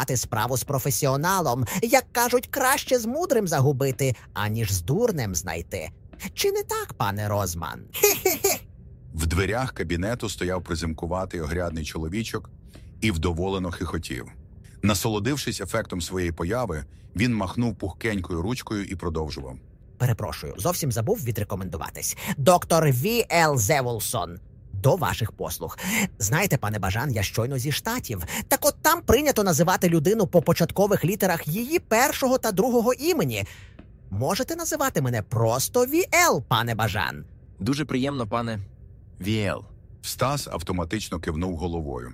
мати справу з професіоналом. Як кажуть, краще з мудрим загубити, аніж з дурнем знайти. Чи не так, пане Розман? В дверях кабінету стояв приземкуватий огрядний чоловічок і вдоволено хихотів. Насолодившись ефектом своєї появи, він махнув пухкенькою ручкою і продовжував. Перепрошую, зовсім забув відрекомендуватись. Доктор Ві Ел Зевулсон. До ваших послуг. Знаєте, пане Бажан, я щойно зі штатів. Так там прийнято називати людину по початкових літерах її першого та другого імені. Можете називати мене просто Віел, пане Бажан. Дуже приємно, пане Віел. Стас автоматично кивнув головою.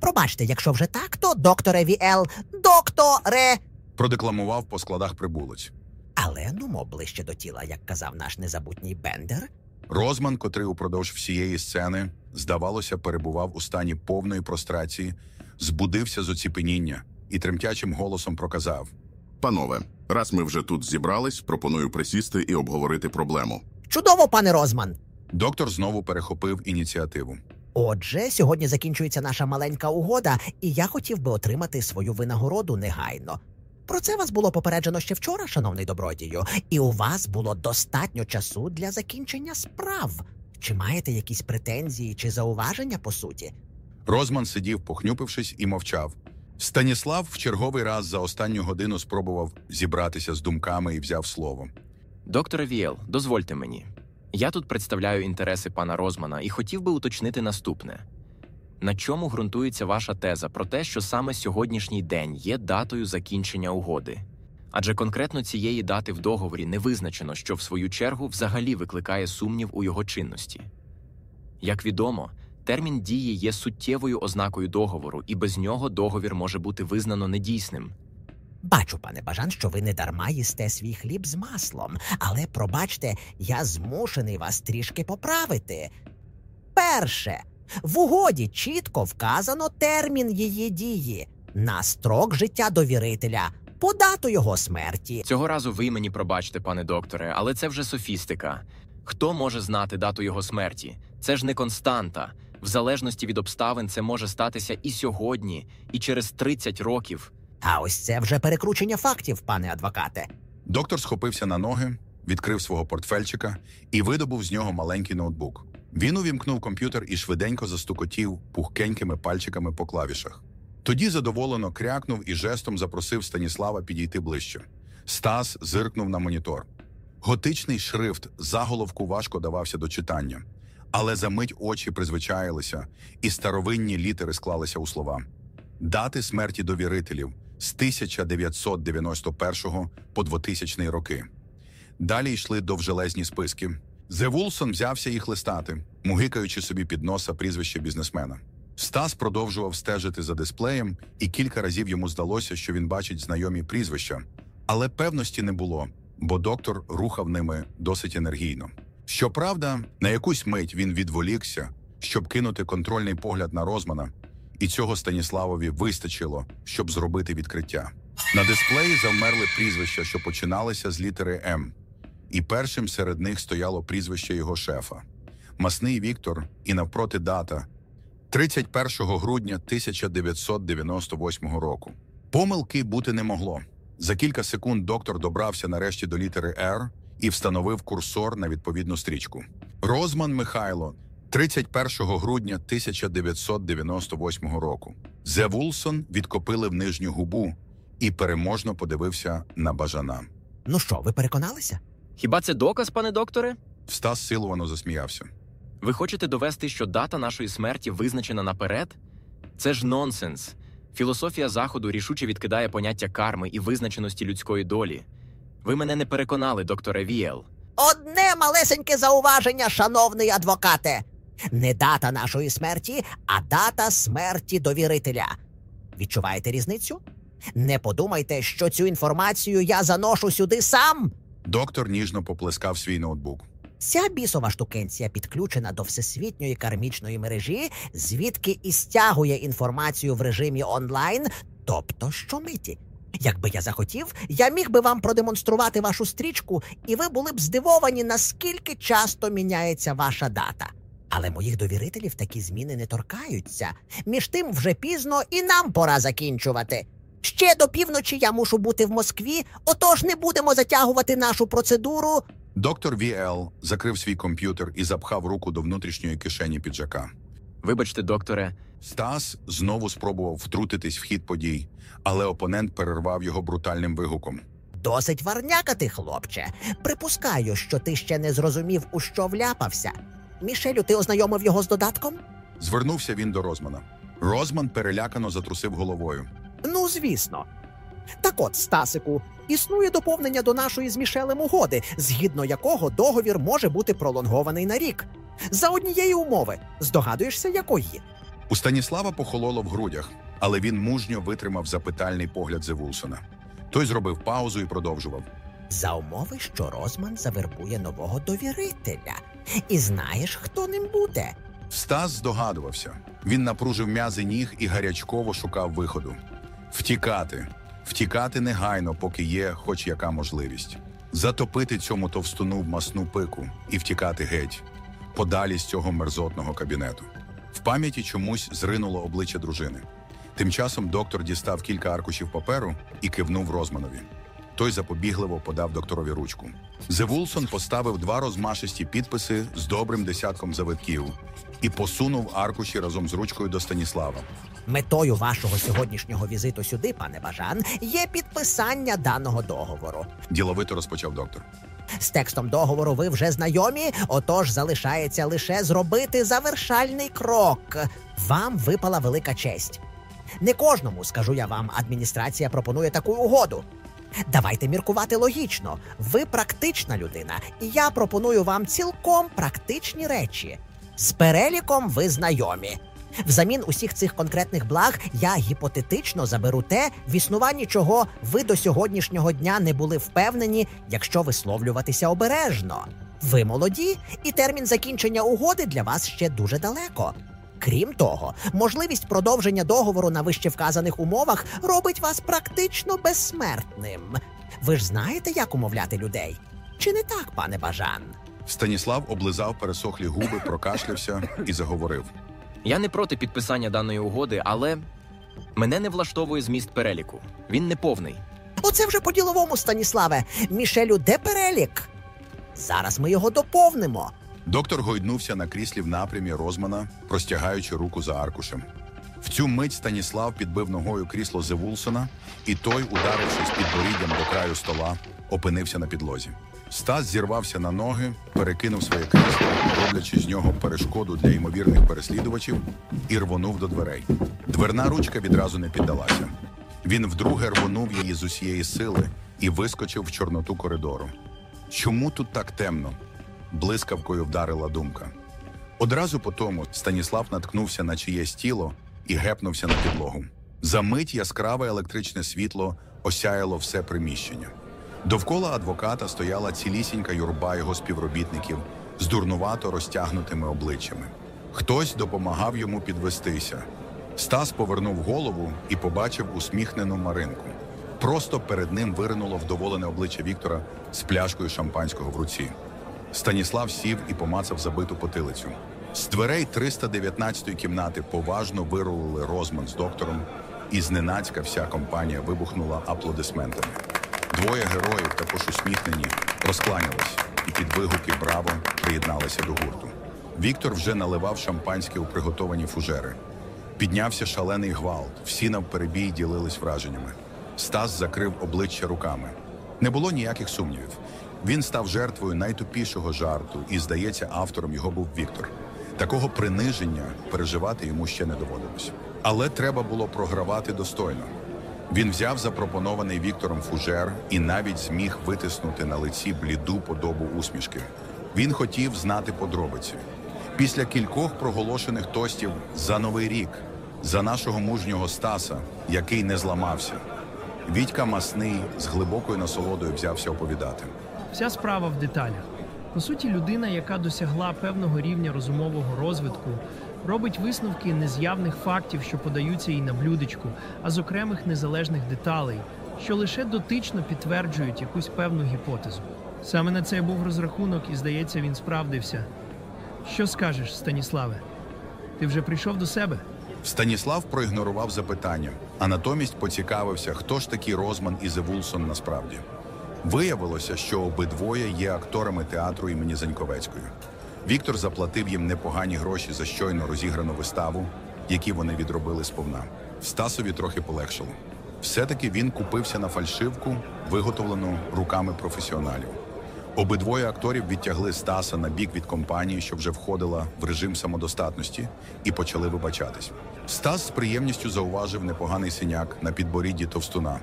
Пробачте, якщо вже так, то докторе Віел, докторе. Продекламував по складах прибулець. Але нумо ближче до тіла, як казав наш незабутній Бендер. Розман, котрий упродовж всієї сцени, здавалося, перебував у стані повної прострації, збудився з оціпеніння і тремтячим голосом проказав: Панове, раз ми вже тут зібрались, пропоную присісти і обговорити проблему. Чудово, пане Розман. Доктор знову перехопив ініціативу. Отже, сьогодні закінчується наша маленька угода, і я хотів би отримати свою винагороду негайно. Про це вас було попереджено ще вчора, шановний добродію, і у вас було достатньо часу для закінчення справ. Чи маєте якісь претензії чи зауваження по суті? Розман сидів, похнюпившись, і мовчав. Станіслав в черговий раз за останню годину спробував зібратися з думками і взяв слово. Докторе Віел, дозвольте мені. Я тут представляю інтереси пана Розмана і хотів би уточнити наступне: на чому ґрунтується ваша теза про те, що саме сьогоднішній день є датою закінчення угоди? Адже конкретно цієї дати в договорі не визначено, що в свою чергу взагалі викликає сумнів у його чинності. Як відомо, термін дії є суттєвою ознакою договору, і без нього договір може бути визнано недійсним. Бачу, пане Бажан, що ви не дарма їсте свій хліб з маслом, але пробачте, я змушений вас трішки поправити. Перше, в угоді чітко вказано термін її дії на строк життя довірителя, по дату його смерті. Цього разу ви мені пробачте, пане докторе, але це вже софістика. Хто може знати дату його смерті? Це ж не константа. В залежності від обставин це може статися і сьогодні, і через 30 років. А ось це вже перекручення фактів, пане адвокате. Доктор схопився на ноги, відкрив свого портфельчика і видобув з нього маленький ноутбук. Він увімкнув комп'ютер і швиденько застукотів пухкенькими пальчиками по клавішах. Тоді задоволено крякнув і жестом запросив Станіслава підійти ближче. Стас зиркнув на монітор. Готичний шрифт заголовку важко давався до читання, але за мить очі призвичаїлися, і старовинні літери склалися у слова. Дати смерті довірителів з 1991 по 2000 роки. Далі йшли довжелезні списки. Зевулсон взявся їх листати, мугикаючи собі під носа прізвище бізнесмена. Стас продовжував стежити за дисплеєм, і кілька разів йому здалося, що він бачить знайомі прізвища, але певності не було, бо доктор рухав ними досить енергійно. Щоправда, на якусь мить він відволікся, щоб кинути контрольний погляд на Розмана, і цього Станіславові вистачило, щоб зробити відкриття. На дисплеї завмерли прізвища, що починалися з літери М, і першим серед них стояло прізвище його шефа Масний Віктор, і навпроти дата 31 грудня 1998 року. Помилки бути не могло. За кілька секунд доктор добрався нарешті до літери «Р» і встановив курсор на відповідну стрічку. Розман Михайло, 31 грудня 1998 року. Зе Вулсон відкопили в нижню губу і переможно подивився на бажана. Ну що, ви переконалися? Хіба це доказ, пане докторе? Стас силовано засміявся. Ви хочете довести, що дата нашої смерті визначена наперед? Це ж нонсенс. Філософія заходу рішуче відкидає поняття карми і визначеності людської долі. Ви мене не переконали, докторе Віел. Одне малесеньке зауваження, шановний адвокате. Не дата нашої смерті, а дата смерті довірителя. Відчуваєте різницю? Не подумайте, що цю інформацію я заношу сюди сам. Доктор ніжно поплескав свій ноутбук. Ця бісова штукенція підключена до всесвітньої кармічної мережі, звідки і стягує інформацію в режимі онлайн, тобто щомиті. Якби я захотів, я міг би вам продемонструвати вашу стрічку, і ви були б здивовані, наскільки часто міняється ваша дата. Але моїх довірителів такі зміни не торкаються. Між тим вже пізно і нам пора закінчувати. Ще до півночі я мушу бути в Москві, отож не будемо затягувати нашу процедуру. Доктор Віел закрив свій комп'ютер і запхав руку до внутрішньої кишені піджака. Вибачте, докторе, Стас знову спробував втрутитись в хід подій, але опонент перервав його брутальним вигуком. Досить варнякати, хлопче. Припускаю, що ти ще не зрозумів, у що вляпався. Мішелю, ти ознайомив його з додатком? Звернувся він до Розмана. Розман перелякано затрусив головою. Ну, звісно. Так от, Стасику, існує доповнення до нашої з Мішелем угоди, згідно якого договір може бути пролонгований на рік. За однієї умови. Здогадуєшся, якої? У Станіслава похололо в грудях, але він мужньо витримав запитальний погляд Зевулсона. Той зробив паузу і продовжував. За умови, що Розман завербує нового довірителя. І знаєш, хто ним буде? Стас здогадувався. Він напружив м'язи ніг і гарячково шукав виходу. Втікати, втікати негайно, поки є хоч яка можливість. Затопити цьому товстуну в масну пику і втікати геть, подалі з цього мерзотного кабінету. В пам'яті чомусь зринуло обличчя дружини. Тим часом доктор дістав кілька аркушів паперу і кивнув Розманові. Той запобігливо подав докторові ручку. Зевулсон поставив два розмашисті підписи з добрим десятком завитків і посунув аркуші разом з ручкою до Станіслава. Метою вашого сьогоднішнього візиту сюди, пане Бажан, є підписання даного договору. Діловито розпочав доктор. З текстом договору ви вже знайомі, отож залишається лише зробити завершальний крок. Вам випала велика честь. Не кожному, скажу я вам, адміністрація пропонує таку угоду. Давайте міркувати логічно. Ви практична людина, і я пропоную вам цілком практичні речі. З переліком ви знайомі. Взамін усіх цих конкретних благ я гіпотетично заберу те, в існуванні чого ви до сьогоднішнього дня не були впевнені, якщо висловлюватися обережно. Ви молоді, і термін закінчення угоди для вас ще дуже далеко. Крім того, можливість продовження договору на вище вказаних умовах робить вас практично безсмертним. Ви ж знаєте, як умовляти людей? Чи не так, пане Бажан? Станіслав облизав пересохлі губи, прокашлявся і заговорив. Я не проти підписання даної угоди, але мене не влаштовує зміст переліку. Він не повний. Оце вже по-діловому, Станіславе. Мішелю, де перелік? Зараз ми його доповнимо. Доктор гойднувся на кріслі в напрямі Розмана, простягаючи руку за аркушем. В цю мить Станіслав підбив ногою крісло Зевулсона, і той, ударившись підборіддям до краю стола, опинився на підлозі. Стас зірвався на ноги, перекинув своє крісло, роблячи з нього перешкоду для ймовірних переслідувачів, і рвонув до дверей. Дверна ручка відразу не піддалася. Він вдруге рвонув її з усієї сили і вискочив в чорноту коридору. Чому тут так темно? Блискавкою вдарила думка. Одразу по тому Станіслав наткнувся на чиєсь тіло і гепнувся на підлогу. За мить яскраве електричне світло осяяло все приміщення. Довкола адвоката стояла цілісінька юрба його співробітників з дурнувато розтягнутими обличчями. Хтось допомагав йому підвестися. Стас повернув голову і побачив усміхнену Маринку. Просто перед ним виринуло вдоволене обличчя Віктора з пляшкою шампанського в руці. Станіслав сів і помацав забиту потилицю. З дверей 319-ї кімнати поважно вирулили Розман з доктором, і зненацька вся компанія вибухнула аплодисментами. Двоє героїв, також усміхнені, розкланялись і під вигуки Браво приєдналися до гурту. Віктор вже наливав шампанське у приготовані фужери. Піднявся шалений гвалт, всі навперебій ділились враженнями. Стас закрив обличчя руками. Не було ніяких сумнівів. Він став жертвою найтупішого жарту, і, здається, автором його був Віктор. Такого приниження переживати йому ще не доводилось. Але треба було програвати достойно. Він взяв запропонований Віктором фужер і навіть зміг витиснути на лиці бліду подобу усмішки. Він хотів знати подробиці. Після кількох проголошених тостів за новий рік, за нашого мужнього Стаса, який не зламався. Вітька Масний з глибокою насолодою взявся оповідати. Вся справа в деталях. По суті, людина, яка досягла певного рівня розумового розвитку, робить висновки не з явних фактів, що подаються їй на блюдечку, а з окремих незалежних деталей, що лише дотично підтверджують якусь певну гіпотезу. Саме на це був розрахунок, і здається, він справдився. Що скажеш, Станіславе? Ти вже прийшов до себе? Станіслав проігнорував запитання, а натомість поцікавився, хто ж такий Розман і Зевулсон насправді. Виявилося, що обидвоє є акторами театру імені Заньковецької. Віктор заплатив їм непогані гроші за щойно розіграну виставу, які вони відробили сповна. Стасові трохи полегшило. Все-таки він купився на фальшивку, виготовлену руками професіоналів. Обидвоє акторів відтягли Стаса на бік від компанії, що вже входила в режим самодостатності, і почали вибачатись. Стас з приємністю зауважив непоганий синяк на підборідді товстуна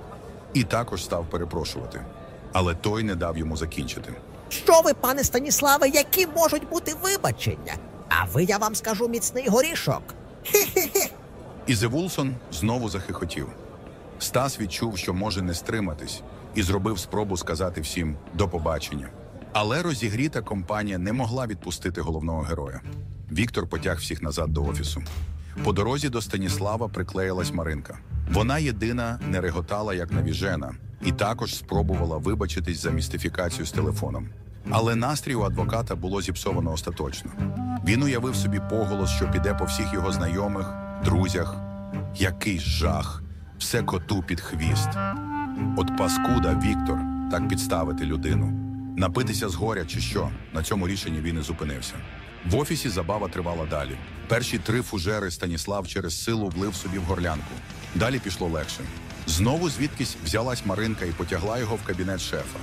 і також став перепрошувати. Але той не дав йому закінчити. Що ви, пане Станіславе, які можуть бути вибачення? А ви, я вам скажу, міцний горішок. І Зевулсон знову захихотів. Стас відчув, що може не стриматись, і зробив спробу сказати всім до побачення. Але розігріта компанія не могла відпустити головного героя. Віктор потяг всіх назад до офісу. По дорозі до Станіслава приклеїлась Маринка. Вона єдина не реготала, як навіжена, і також спробувала вибачитись за містифікацію з телефоном. Але настрій у адвоката було зіпсовано остаточно. Він уявив собі поголос, що піде по всіх його знайомих, друзях. Який жах! Все коту під хвіст. От паскуда Віктор так підставити людину. Напитися з горя чи що? На цьому рішенні він і зупинився. В офісі забава тривала далі. Перші три фужери Станіслав через силу влив собі в горлянку. Далі пішло легше. Знову звідкись взялась Маринка і потягла його в кабінет шефа.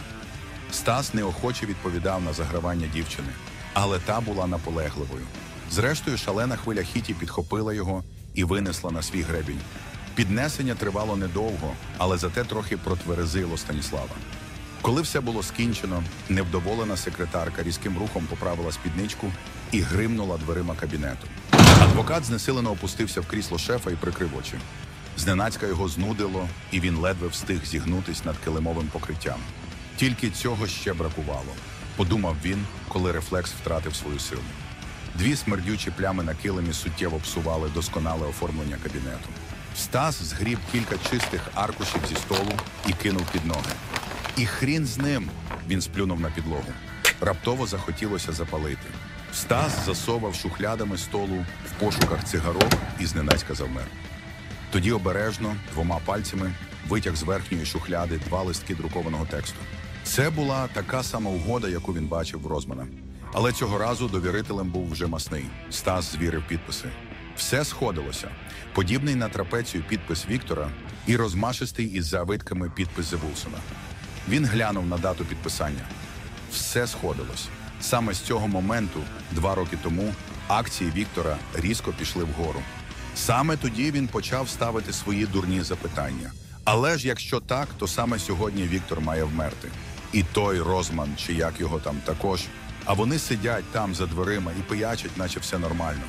Стас неохоче відповідав на загравання дівчини, але та була наполегливою. Зрештою, шалена хвиля хіті підхопила його і винесла на свій гребінь. Піднесення тривало недовго, але зате трохи протверезило Станіслава. Коли все було скінчено, невдоволена секретарка різким рухом поправила спідничку і гримнула дверима кабінету. Адвокат знесилено опустився в крісло шефа і прикрив очі. Зненацька його знудило, і він ледве встиг зігнутись над килимовим покриттям. Тільки цього ще бракувало, подумав він, коли рефлекс втратив свою силу. Дві смердючі плями на килимі суттєво псували досконале оформлення кабінету. Стас згріб кілька чистих аркушів зі столу і кинув під ноги. І хрін з ним він сплюнув на підлогу. Раптово захотілося запалити. Стас засовав шухлядами столу в пошуках цигарок і зненацька завмер. Тоді обережно двома пальцями витяг з верхньої шухляди два листки друкованого тексту. Це була така сама угода, яку він бачив в Розмана. Але цього разу довірителем був вже масний. Стас звірив підписи. Все сходилося. Подібний на трапецію підпис Віктора і розмашистий із завитками підпис Зевулсона. Він глянув на дату підписання. Все сходилось. Саме з цього моменту, два роки тому, акції Віктора різко пішли вгору. Саме тоді він почав ставити свої дурні запитання. Але ж якщо так, то саме сьогодні Віктор має вмерти. І той Розман, чи як його там також. А вони сидять там за дверима і пиячать, наче все нормально.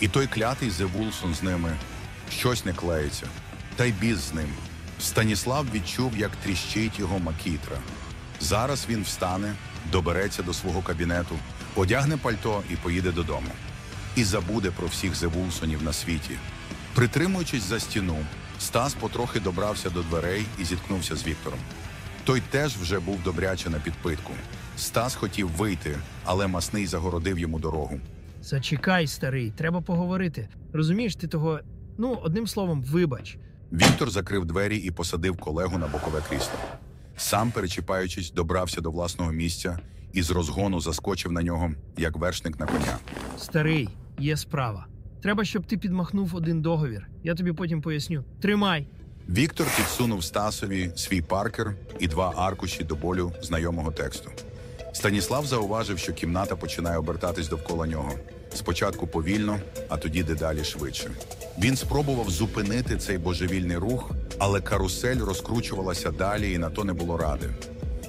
І той клятий Зевулсон з ними щось не клеїться. Та й біз з ним. Станіслав відчув, як тріщить його макітра. Зараз він встане, добереться до свого кабінету, одягне пальто і поїде додому. І забуде про всіх Зевулсонів на світі. Притримуючись за стіну, Стас потрохи добрався до дверей і зіткнувся з Віктором. Той теж вже був добряче на підпитку. Стас хотів вийти, але масний загородив йому дорогу. Зачекай, старий, треба поговорити. Розумієш, ти того, ну, одним словом, вибач. Віктор закрив двері і посадив колегу на бокове крісло. Сам, перечіпаючись, добрався до власного місця і з розгону заскочив на нього, як вершник на коня. Старий, є справа. Треба, щоб ти підмахнув один договір. Я тобі потім поясню. Тримай. Віктор підсунув Стасові свій паркер і два аркуші до болю знайомого тексту. Станіслав зауважив, що кімната починає обертатись довкола нього. Спочатку повільно, а тоді дедалі швидше. Він спробував зупинити цей божевільний рух, але карусель розкручувалася далі, і на то не було ради.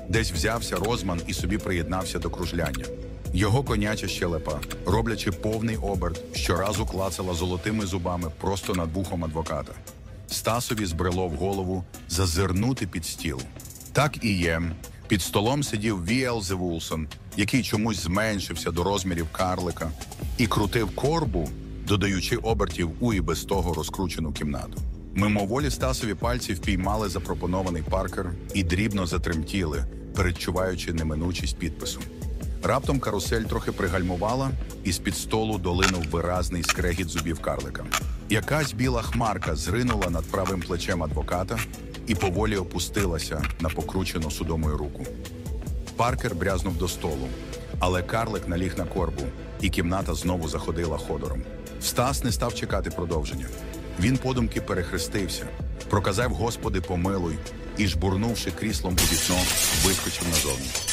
Десь взявся Розман і собі приєднався до кружляння. Його коняча щелепа, роблячи повний оберт, щоразу клацала золотими зубами просто над вухом адвоката. Стасові збрело в голову зазирнути під стіл. Так і є. Під столом сидів Віел Зевулсон, який чомусь зменшився до розмірів карлика, і крутив корбу, додаючи обертів у і без того розкручену кімнату. Мимоволі Стасові пальці впіймали запропонований паркер і дрібно затремтіли, передчуваючи неминучість підпису. Раптом карусель трохи пригальмувала, і з-під столу долинув виразний скрегіт зубів карлика. Якась біла хмарка зринула над правим плечем адвоката і поволі опустилася на покручену судомою руку. Паркер брязнув до столу, але карлик наліг на корбу, і кімната знову заходила ходором. Стас не став чекати продовження. Він подумки перехрестився, проказав Господи, помилуй і, жбурнувши кріслом у вікно, вискочив назовні.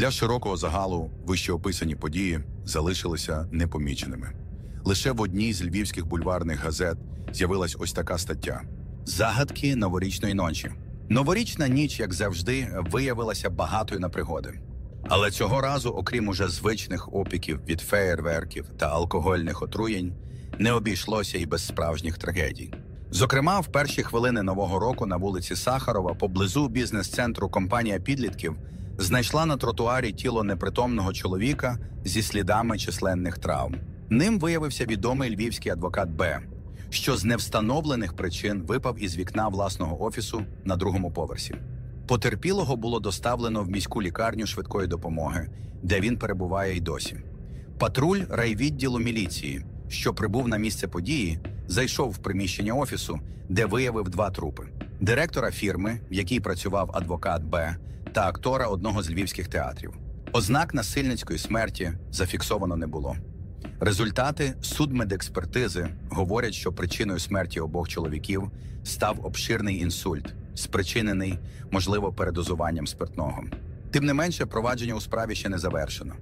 Для широкого загалу вищеописані події залишилися непоміченими. Лише в одній з львівських бульварних газет з'явилась ось така стаття: Загадки новорічної ночі. Новорічна ніч, як завжди, виявилася багатою на пригоди. Але цього разу, окрім уже звичних опіків від феєрверків та алкогольних отруєнь, не обійшлося і без справжніх трагедій. Зокрема, в перші хвилини нового року на вулиці Сахарова, поблизу бізнес-центру компанія підлітків знайшла на тротуарі тіло непритомного чоловіка зі слідами численних травм. Ним виявився відомий львівський адвокат Б, що з невстановлених причин випав із вікна власного офісу на другому поверсі. Потерпілого було доставлено в міську лікарню швидкої допомоги, де він перебуває й досі. Патруль райвідділу міліції, що прибув на місце події, зайшов в приміщення офісу, де виявив два трупи: директора фірми, в якій працював адвокат Б, та актора одного з львівських театрів. Ознак насильницької смерті зафіксовано не було. Результати судмедекспертизи говорять, що причиною смерті обох чоловіків став обширний інсульт, спричинений, можливо, передозуванням спиртного. Тим не менше, провадження у справі ще не завершено.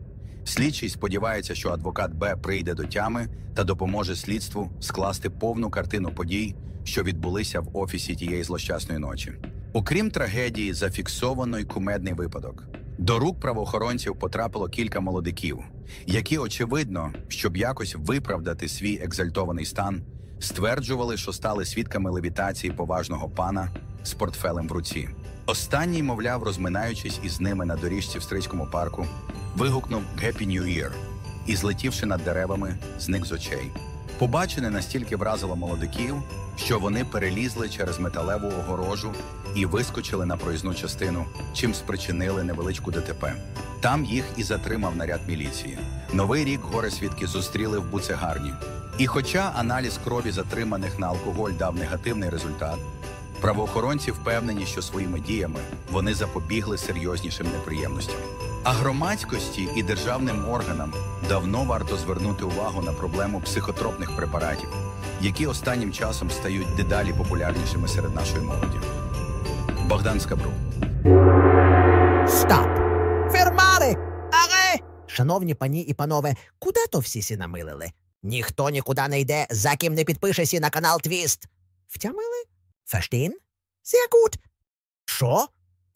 Слідчий сподівається, що адвокат Б прийде до тями та допоможе слідству скласти повну картину подій, що відбулися в офісі тієї злощасної ночі. Окрім трагедії, зафіксовано й кумедний випадок. До рук правоохоронців потрапило кілька молодиків, які, очевидно, щоб якось виправдати свій екзальтований стан, стверджували, що стали свідками левітації поважного пана з портфелем в руці. Останній, мовляв, розминаючись із ними на доріжці в стрийському парку, вигукнув «Happy New Year» і, злетівши над деревами, зник з очей. Побачене настільки вразило молодиків, що вони перелізли через металеву огорожу і вискочили на проїзну частину, чим спричинили невеличку ДТП. Там їх і затримав наряд міліції. Новий рік горе свідки зустріли в буцегарні. І хоча аналіз крові затриманих на алкоголь дав негативний результат, правоохоронці впевнені, що своїми діями вони запобігли серйознішим неприємностям. А громадськості і державним органам давно варто звернути увагу на проблему психотропних препаратів, які останнім часом стають дедалі популярнішими серед нашої молоді. Богдан Скабрук. Стоп! Фермари! Аре! Шановні пані і панове, куди то всі сі намилили? Ніхто нікуди не йде, за ким не підпишесі на канал Твіст. Втямили? Фештін? Sehr Що?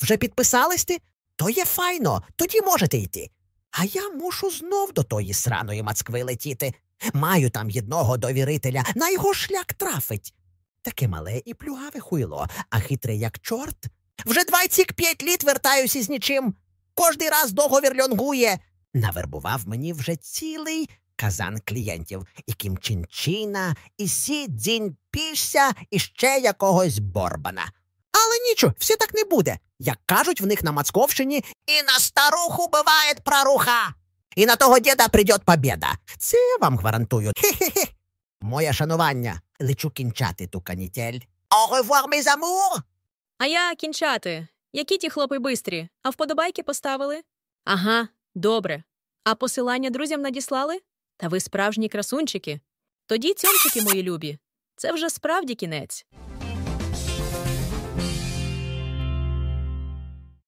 Вже підписались ти? То є файно, тоді можете йти. А я мушу знов до тої сраної Москви летіти. Маю там єдного довірителя, на його шлях трафить. Таке мале і плюгаве хуйло, а хитре як чорт. Вже 25 літ вертаюся із нічим. Кожний раз договір льонгує. Навербував мені вже цілий казан клієнтів, і Кімчинчина, і Сі Дзіньпіся, і ще якогось Борбана. Але нічого, все так не буде. Як кажуть в них на Мацковщині, і на старуху буває проруха, і на того діда придет побєда. Це я вам гарантую. Хе-хе-хе. Моє шанування. Лечу кінчати ту канітель. Au revoir! А я кінчати. Які ті хлопи бистрі? А вподобайки поставили? Ага, добре. А посилання друзям надіслали? Та ви справжні красунчики. Тоді цьомчики мої любі. Це вже справді кінець.